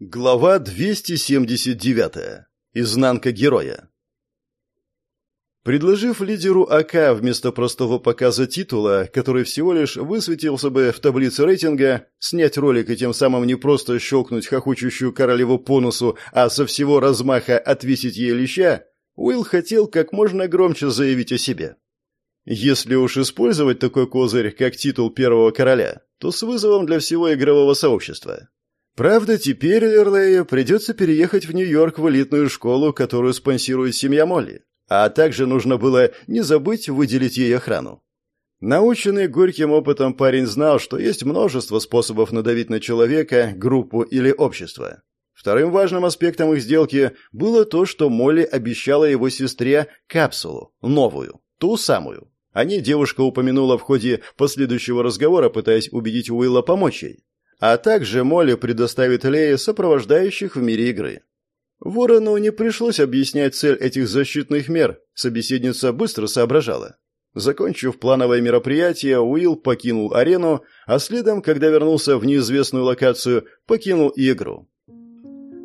Глава 279. Изнанка героя. Предложив лидеру АК вместо простого показа титула, который всего лишь высветился бы в таблице рейтинга, снять ролик и тем самым не просто щелкнуть хохочущую королеву по носу, а со всего размаха отвесить ей леща, Уилл хотел как можно громче заявить о себе. Если уж использовать такой козырь, как титул первого короля, то с вызовом для всего игрового сообщества. Правда, теперь Лерлею придется переехать в Нью-Йорк в элитную школу, которую спонсирует семья Молли. А также нужно было не забыть выделить ей охрану. Наученный горьким опытом парень знал, что есть множество способов надавить на человека, группу или общество. Вторым важным аспектом их сделки было то, что Молли обещала его сестре капсулу, новую, ту самую. О ней девушка упомянула в ходе последующего разговора, пытаясь убедить Уилла помочь ей. А также Молли предоставит Лее сопровождающих в мире игры. Ворону не пришлось объяснять цель этих защитных мер, собеседница быстро соображала. Закончив плановое мероприятие, Уилл покинул арену, а следом, когда вернулся в неизвестную локацию, покинул игру.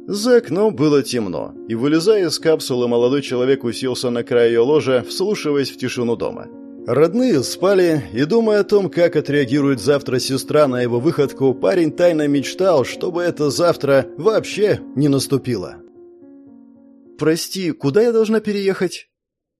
За окном было темно, и, вылезая из капсулы, молодой человек уселся на край ее ложа, вслушиваясь в тишину дома. Родные спали, и, думая о том, как отреагирует завтра сестра на его выходку, парень тайно мечтал, чтобы это завтра вообще не наступило. «Прости, куда я должна переехать?»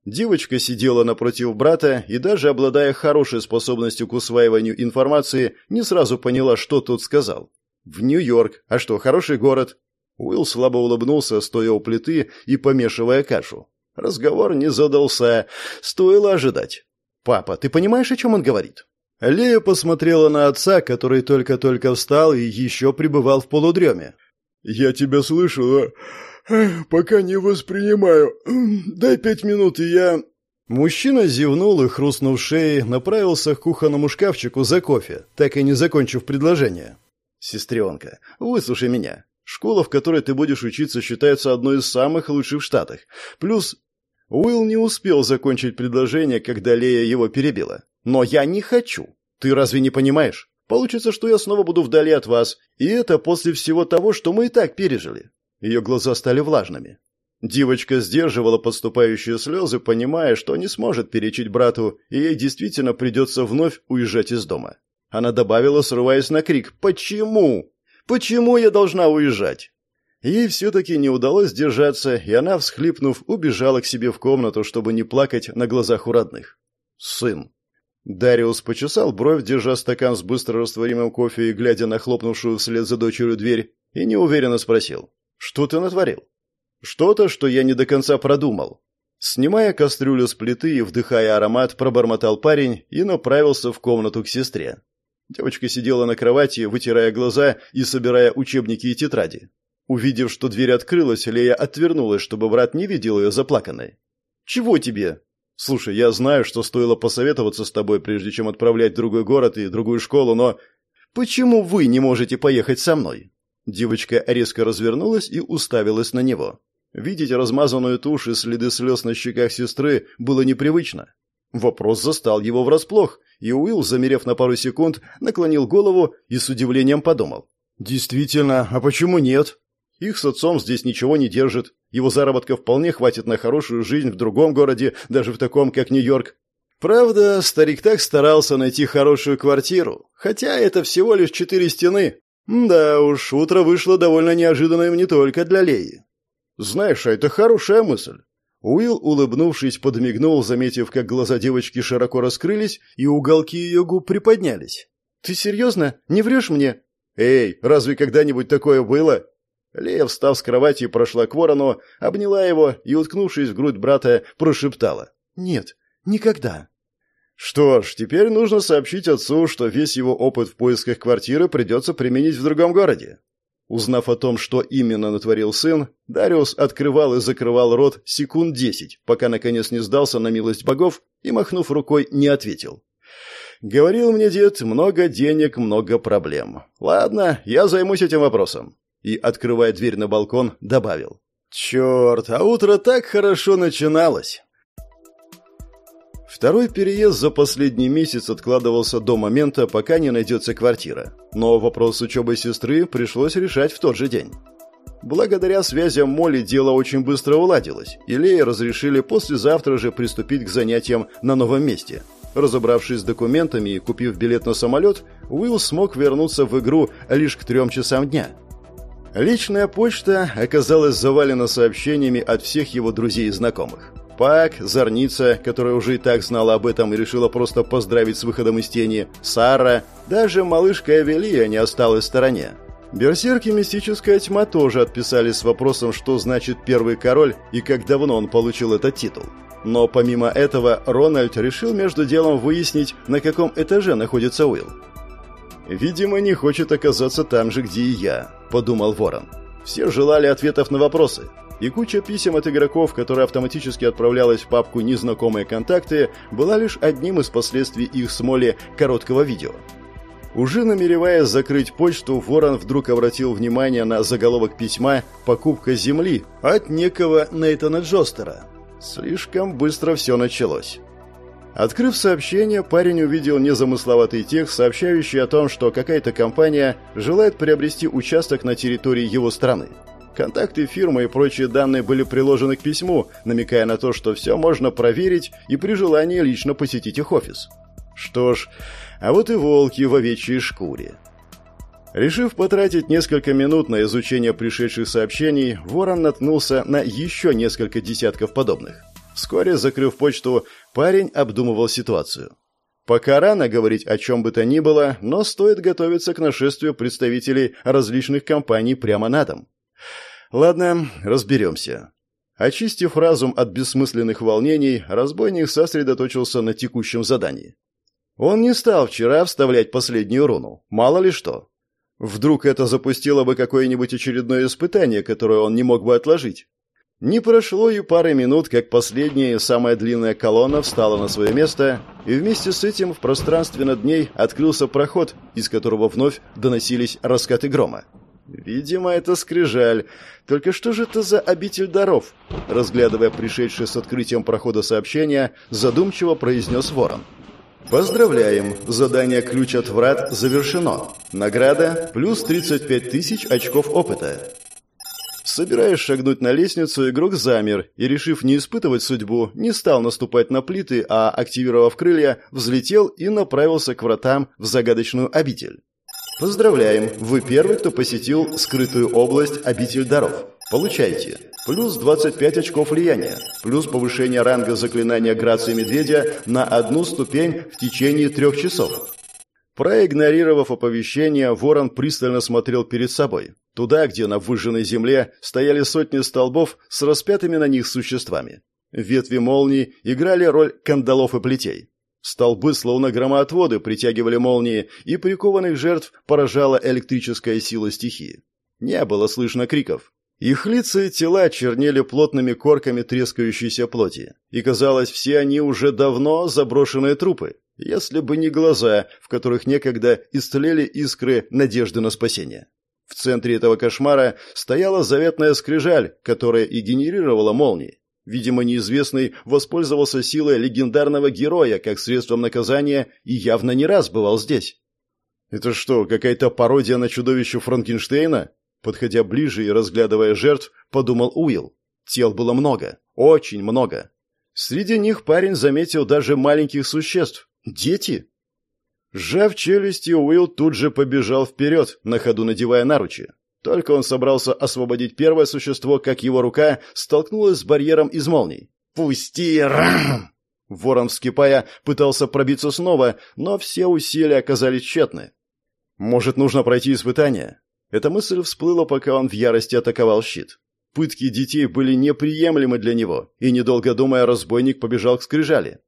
Девочка сидела напротив брата и даже обладая хорошей способностью к усваиванию информации, не сразу поняла, что тот сказал. «В Нью-Йорк. А что, хороший город?» Уилл слабо улыбнулся, стоя у плиты и помешивая кашу. Разговор не задался. Стоило ожидать. «Папа, ты понимаешь, о чем он говорит?» Лея посмотрела на отца, который только-только встал и еще пребывал в полудреме. «Я тебя слышу, а пока не воспринимаю. Дай пять минут, и я...» Мужчина зевнул и, хрустнув шеей, направился к кухонному шкафчику за кофе, так и не закончив предложение. «Сестренка, выслушай меня. Школа, в которой ты будешь учиться, считается одной из самых лучших в Штатах. Плюс Уилл не успел закончить предложение, когда Лея его перебила. «Но я не хочу. Ты разве не понимаешь? Получится, что я снова буду вдали от вас, и это после всего того, что мы и так пережили». Ее глаза стали влажными. Девочка сдерживала подступающие слезы, понимая, что не сможет перечить брату, и ей действительно придется вновь уезжать из дома. Она добавила, срываясь на крик, «Почему? Почему я должна уезжать?» Ей все-таки не удалось сдержаться, и она, всхлипнув, убежала к себе в комнату, чтобы не плакать на глазах у родных. «Сын». Дариус почесал бровь, держа стакан с быстро растворимым кофе и глядя на хлопнувшую вслед за дочерью дверь, и неуверенно спросил. «Что ты натворил?» «Что-то, что я не до конца продумал». Снимая кастрюлю с плиты и вдыхая аромат, пробормотал парень и направился в комнату к сестре. Девочка сидела на кровати, вытирая глаза и собирая учебники и тетради. Увидев, что дверь открылась, Лея отвернулась, чтобы брат не видел ее заплаканной. «Чего тебе?» «Слушай, я знаю, что стоило посоветоваться с тобой, прежде чем отправлять в другой город и другую школу, но...» «Почему вы не можете поехать со мной?» Девочка резко развернулась и уставилась на него. Видеть размазанную тушь и следы слез на щеках сестры было непривычно. Вопрос застал его врасплох, и Уилл, замерев на пару секунд, наклонил голову и с удивлением подумал. «Действительно, а почему нет?» Их с отцом здесь ничего не держит. Его заработка вполне хватит на хорошую жизнь в другом городе, даже в таком, как Нью-Йорк. Правда, старик так старался найти хорошую квартиру, хотя это всего лишь четыре стены. Да уж, утро вышло довольно неожиданным не только для Леи. Знаешь, а это хорошая мысль. Уилл, улыбнувшись, подмигнул, заметив, как глаза девочки широко раскрылись и уголки ее губ приподнялись. «Ты серьезно? Не врешь мне?» «Эй, разве когда-нибудь такое было?» Лея, встав с кровати, прошла к ворону, обняла его и, уткнувшись в грудь брата, прошептала. «Нет, никогда». Что ж, теперь нужно сообщить отцу, что весь его опыт в поисках квартиры придется применить в другом городе. Узнав о том, что именно натворил сын, Дариус открывал и закрывал рот секунд десять, пока наконец не сдался на милость богов и, махнув рукой, не ответил. «Говорил мне дед, много денег, много проблем. Ладно, я займусь этим вопросом и, открывая дверь на балкон, добавил. «Черт, а утро так хорошо начиналось!» Второй переезд за последний месяц откладывался до момента, пока не найдется квартира. Но вопрос с учебой сестры пришлось решать в тот же день. Благодаря связям Молли дело очень быстро уладилось, и Лея разрешили послезавтра же приступить к занятиям на новом месте. Разобравшись с документами и купив билет на самолет, Уилл смог вернуться в игру лишь к трем часам дня. Личная почта оказалась завалена сообщениями от всех его друзей и знакомых. Пак, Зорница, которая уже и так знала об этом и решила просто поздравить с выходом из тени, Сара, даже малышка Эвелия не осталась в стороне. Берсерки «Мистическая тьма» тоже отписались с вопросом, что значит «Первый король» и как давно он получил этот титул. Но помимо этого Рональд решил между делом выяснить, на каком этаже находится Уилл. «Видимо, не хочет оказаться там же, где и я», — подумал Ворон. Все желали ответов на вопросы. И куча писем от игроков, которая автоматически отправлялась в папку «Незнакомые контакты», была лишь одним из последствий их с Молли короткого видео. Уже намереваясь закрыть почту, Ворон вдруг обратил внимание на заголовок письма «Покупка земли» от некого Нейтана Джостера. Слишком быстро все началось. Открыв сообщение, парень увидел незамысловатый текст, сообщающий о том, что какая-то компания желает приобрести участок на территории его страны. Контакты фирмы и прочие данные были приложены к письму, намекая на то, что все можно проверить и при желании лично посетить их офис. Что ж, а вот и волки в овечьей шкуре. Решив потратить несколько минут на изучение пришедших сообщений, Ворон наткнулся на еще несколько десятков подобных. Вскоре, закрыв почту, парень обдумывал ситуацию. Пока рано говорить о чем бы то ни было, но стоит готовиться к нашествию представителей различных компаний прямо на дом. Ладно, разберемся. Очистив разум от бессмысленных волнений, разбойник сосредоточился на текущем задании. Он не стал вчера вставлять последнюю руну, мало ли что. Вдруг это запустило бы какое-нибудь очередное испытание, которое он не мог бы отложить. Не прошло и пары минут, как последняя, самая длинная колонна встала на свое место, и вместе с этим в пространстве над ней открылся проход, из которого вновь доносились раскаты грома. Видимо, это скрижаль. Только что же это за обитель даров? Разглядывая пришедшее с открытием прохода сообщение, задумчиво произнес ворон. Поздравляем! Задание «Ключ от врат» завершено. Награда – плюс 35 тысяч очков опыта. Собираясь шагнуть на лестницу, игрок замер и, решив не испытывать судьбу, не стал наступать на плиты, а, активировав крылья, взлетел и направился к вратам в загадочную обитель. Поздравляем! Вы первый, кто посетил скрытую область обитель даров. Получайте. Плюс 25 очков влияния. Плюс повышение ранга заклинания Грации Медведя на одну ступень в течение трех часов. Проигнорировав оповещение, ворон пристально смотрел перед собой. Туда, где на выжженной земле стояли сотни столбов с распятыми на них существами. Ветви молний играли роль кандалов и плетей. Столбы, словно громоотводы, притягивали молнии, и прикованных жертв поражала электрическая сила стихии. Не было слышно криков. Их лица и тела чернели плотными корками трескающейся плоти, и казалось, все они уже давно заброшенные трупы, если бы не глаза, в которых некогда истлели искры надежды на спасение. В центре этого кошмара стояла заветная скрижаль, которая и генерировала молнии. Видимо, неизвестный воспользовался силой легендарного героя как средством наказания и явно не раз бывал здесь. «Это что, какая-то пародия на чудовище Франкенштейна?» Подходя ближе и разглядывая жертв, подумал Уилл. Тел было много, очень много. Среди них парень заметил даже маленьких существ. Дети? Сжав челюсти, Уилл тут же побежал вперед, на ходу надевая наручи. Только он собрался освободить первое существо, как его рука столкнулась с барьером из молний. «Пусти!» рам! Ворон, вскипая, пытался пробиться снова, но все усилия оказались тщетны. «Может, нужно пройти испытание?» Эта мысль всплыла, пока он в ярости атаковал щит. Пытки детей были неприемлемы для него, и, недолго думая, разбойник побежал к скрижали.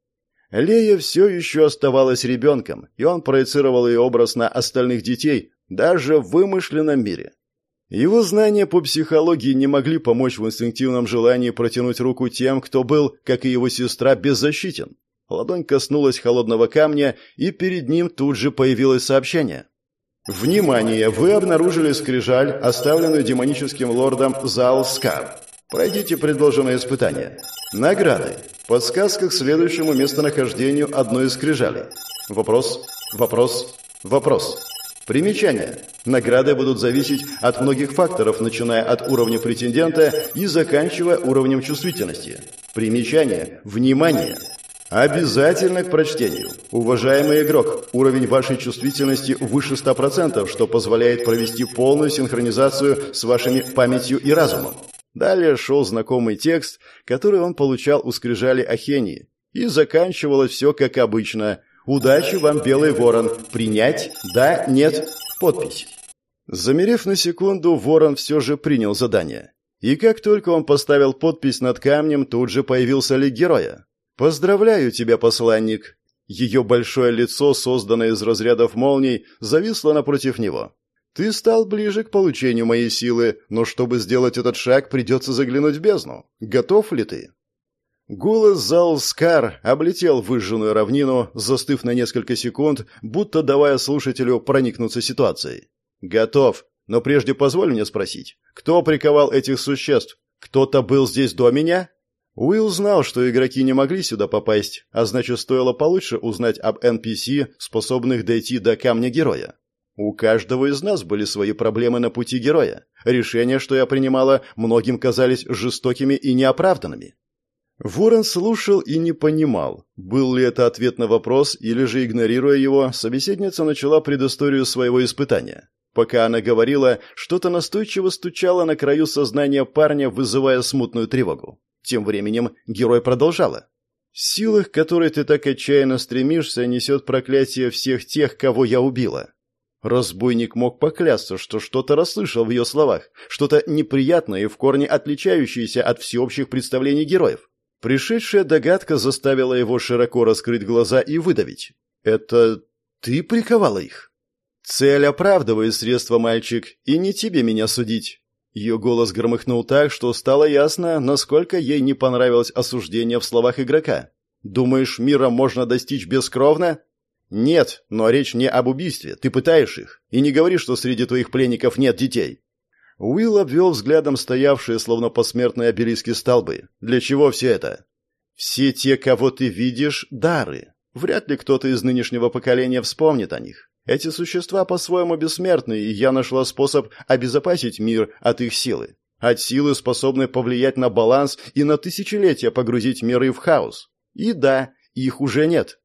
Лея все еще оставалась ребенком, и он проецировал ее образ на остальных детей, даже в вымышленном мире. Его знания по психологии не могли помочь в инстинктивном желании протянуть руку тем, кто был, как и его сестра, беззащитен. Ладонь коснулась холодного камня, и перед ним тут же появилось сообщение. «Внимание! Вы обнаружили скрижаль, оставленную демоническим лордом Зал Скар. Пройдите предложенное испытание. Награды. Подсказка к следующему местонахождению одной из скрижалей. Вопрос, вопрос, вопрос. Примечание. Награды будут зависеть от многих факторов, начиная от уровня претендента и заканчивая уровнем чувствительности. Примечание. Внимание! Обязательно к прочтению. Уважаемый игрок, уровень вашей чувствительности выше 100%, что позволяет провести полную синхронизацию с вашими памятью и разумом. Далее шел знакомый текст, который он получал у скрижали Ахении. И заканчивалось все как обычно. «Удачи вам, Белый Ворон! Принять? Да? Нет? Подпись». Замерев на секунду, Ворон все же принял задание. И как только он поставил подпись над камнем, тут же появился лик героя. «Поздравляю тебя, посланник!» Ее большое лицо, созданное из разрядов молний, зависло напротив него. «Ты стал ближе к получению моей силы, но чтобы сделать этот шаг, придется заглянуть в бездну. Готов ли ты?» Голос Заулскар облетел выжженную равнину, застыв на несколько секунд, будто давая слушателю проникнуться ситуацией. «Готов, но прежде позволь мне спросить, кто приковал этих существ? Кто-то был здесь до меня?» Уилл знал, что игроки не могли сюда попасть, а значит, стоило получше узнать об NPC, способных дойти до камня героя. У каждого из нас были свои проблемы на пути героя. Решения, что я принимала, многим казались жестокими и неоправданными. Ворон слушал и не понимал, был ли это ответ на вопрос, или же, игнорируя его, собеседница начала предысторию своего испытания. Пока она говорила, что-то настойчиво стучало на краю сознания парня, вызывая смутную тревогу. Тем временем герой продолжала. «Сила, к которой ты так отчаянно стремишься, несет проклятие всех тех, кого я убила». Разбойник мог поклясться, что что-то расслышал в ее словах, что-то неприятное и в корне отличающееся от всеобщих представлений героев. Пришедшая догадка заставила его широко раскрыть глаза и выдавить. «Это ты приковала их?» «Цель оправдывает средства, мальчик, и не тебе меня судить. Ее голос громыхнул так, что стало ясно, насколько ей не понравилось осуждение в словах игрока. «Думаешь, мира можно достичь бескровно?» «Нет, но речь не об убийстве. Ты пытаешь их. И не говори, что среди твоих пленников нет детей». Уилл обвел взглядом стоявшие, словно посмертные обелиски столбы. «Для чего все это?» «Все те, кого ты видишь, — дары. Вряд ли кто-то из нынешнего поколения вспомнит о них. Эти существа по-своему бессмертны, и я нашла способ обезопасить мир от их силы. От силы, способной повлиять на баланс и на тысячелетия погрузить миры в хаос. И да, их уже нет.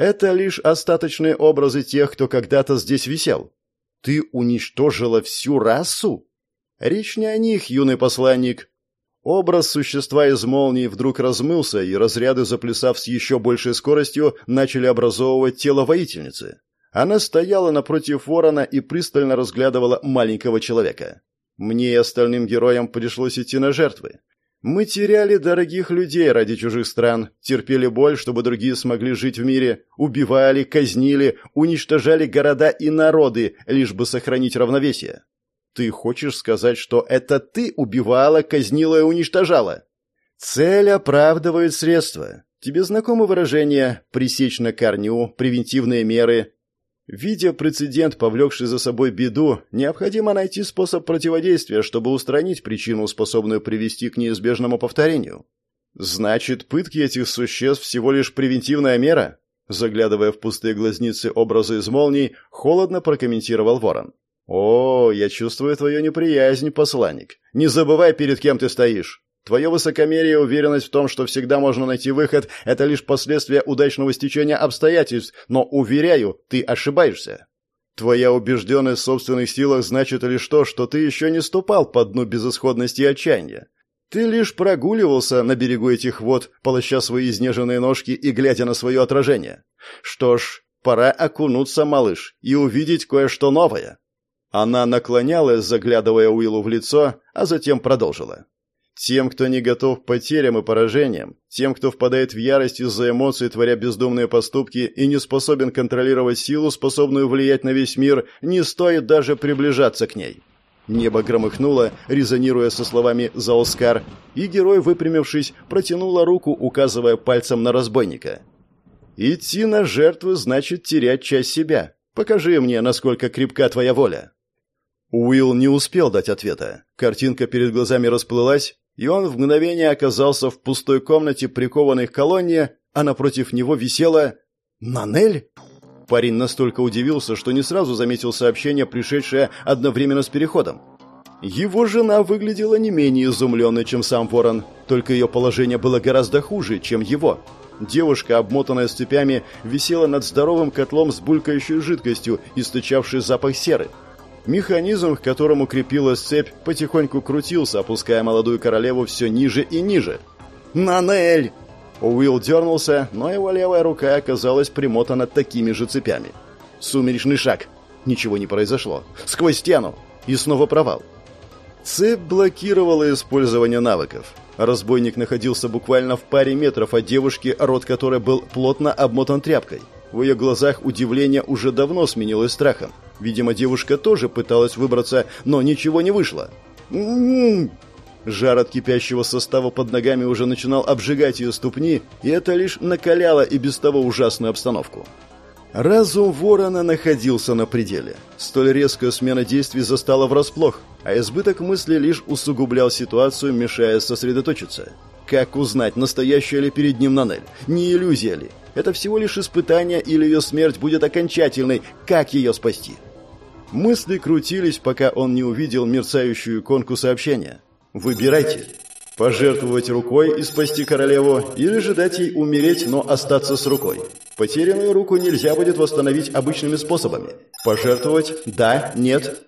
Это лишь остаточные образы тех, кто когда-то здесь висел. Ты уничтожила всю расу? Речь не о них, юный посланник. Образ существа из молнии вдруг размылся, и разряды, заплясав с еще большей скоростью, начали образовывать тело воительницы. Она стояла напротив ворона и пристально разглядывала маленького человека. Мне и остальным героям пришлось идти на жертвы. Мы теряли дорогих людей ради чужих стран, терпели боль, чтобы другие смогли жить в мире, убивали, казнили, уничтожали города и народы, лишь бы сохранить равновесие. Ты хочешь сказать, что это ты убивала, казнила и уничтожала? Цель оправдывает средства. Тебе знакомо выражение «пресечь на корню», «превентивные меры», Видя прецедент, повлекший за собой беду, необходимо найти способ противодействия, чтобы устранить причину, способную привести к неизбежному повторению. Значит, пытки этих существ всего лишь превентивная мера? Заглядывая в пустые глазницы образа из молний, холодно прокомментировал Ворон. «О, я чувствую твою неприязнь, посланник. Не забывай, перед кем ты стоишь. Твое высокомерие и уверенность в том, что всегда можно найти выход, это лишь последствия удачного стечения обстоятельств, но, уверяю, ты ошибаешься. Твоя убежденность в собственных силах значит лишь то, что ты еще не ступал по дну безысходности и отчаяния. Ты лишь прогуливался на берегу этих вод, полоща свои изнеженные ножки и глядя на свое отражение. Что ж, пора окунуться, малыш, и увидеть кое-что новое. Она наклонялась, заглядывая Уиллу в лицо, а затем продолжила. Тем, кто не готов к потерям и поражениям, тем, кто впадает в ярость из-за эмоций, творя бездумные поступки и не способен контролировать силу, способную влиять на весь мир, не стоит даже приближаться к ней. Небо громыхнуло, резонируя со словами «Заоскар», и герой, выпрямившись, протянула руку, указывая пальцем на разбойника. «Идти на жертву значит терять часть себя. Покажи мне, насколько крепка твоя воля». Уилл не успел дать ответа. Картинка перед глазами расплылась, и он в мгновение оказался в пустой комнате, прикованной к колонне, а напротив него висела... Нанель? Парень настолько удивился, что не сразу заметил сообщение, пришедшее одновременно с переходом. Его жена выглядела не менее изумленной, чем сам ворон, только ее положение было гораздо хуже, чем его. Девушка, обмотанная цепями, висела над здоровым котлом с булькающей жидкостью, источавшей запах серы. Механизм, к которому крепилась цепь, потихоньку крутился, опуская молодую королеву все ниже и ниже. «Нанель!» Уилл дернулся, но его левая рука оказалась примотана такими же цепями. Сумеречный шаг. Ничего не произошло. Сквозь стену. И снова провал. Цепь блокировала использование навыков. Разбойник находился буквально в паре метров от девушки, рот которой был плотно обмотан тряпкой. В ее глазах удивление уже давно сменилось страхом. Видимо, девушка тоже пыталась выбраться, но ничего не вышло. «М-м-м!» Жар от кипящего состава под ногами уже начинал обжигать ее ступни, и это лишь накаляло и без того ужасную обстановку. Разум ворона находился на пределе. Столь резкая смена действий застала врасплох, а избыток мысли лишь усугублял ситуацию, мешая сосредоточиться. Как узнать, настоящая ли перед ним Нанель? Не иллюзия ли? Это всего лишь испытание, или ее смерть будет окончательной? Как ее спасти? Мысли крутились, пока он не увидел мерцающую иконку сообщения. Выбирайте. Пожертвовать рукой и спасти королеву, или же дать ей умереть, но остаться с рукой. Потерянную руку нельзя будет восстановить обычными способами. Пожертвовать – да, нет,